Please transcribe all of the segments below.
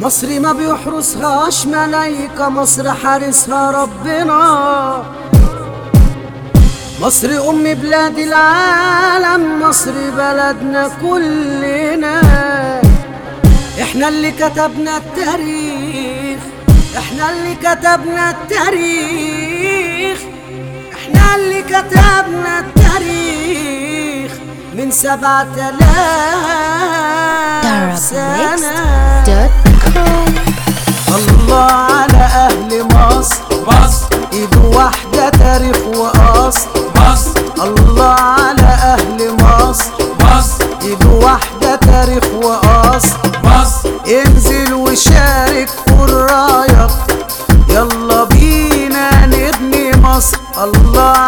مصر ما بيحرسهاش ملايكة مصر حارسها ربنا. مصر أم بلاد العالم مصر بلدنا كلنا. إحنا اللي كتبنا التاريخ إحنا اللي كتبنا التاريخ. إحنا اللي كتبنا التاريخ من سبعة آلاف سنة.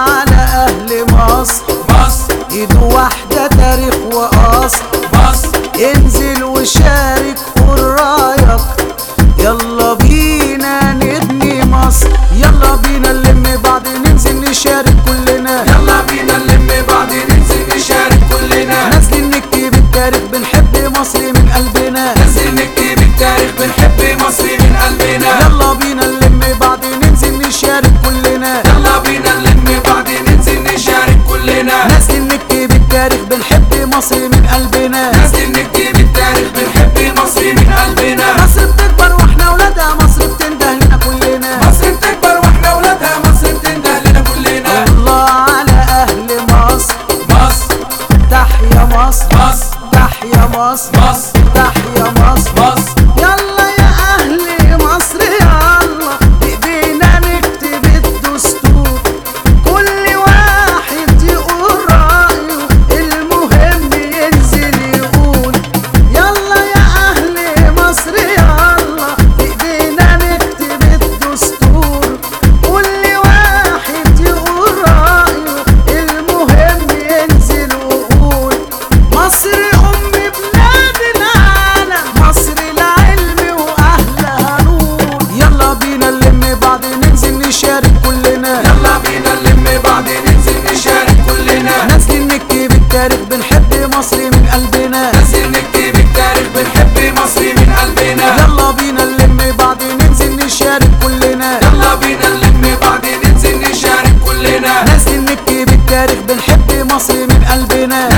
على أهل مصر. مصر. إيد واحدة تاريخ وأصل مصر. انزل وشارك والراية يلا بينا نبني مصر. يلا بينا نلم بعض ننزل نشارك كلنا. يلا بينا نلم بعض ننزل نشارك كلنا. نازلين نكتب التاريخ بنحب مصر من قلبنا. ننزل نكتب التاريخ بنحب مصر من قلبنا. يلا بينا نلم بعض مصر. مصر. تحيا مصر. مصر. تحيا مصر. مصر. نلم بعض ننزل نشارك كلنا. نازلين نكتب التاريخ بنحب مصر من قلبنا.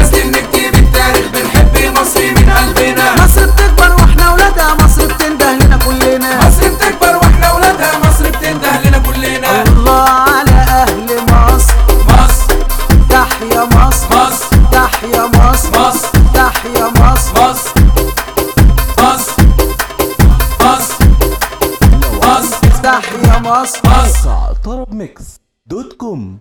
مصر مصر طرب ميكس دوت كوم.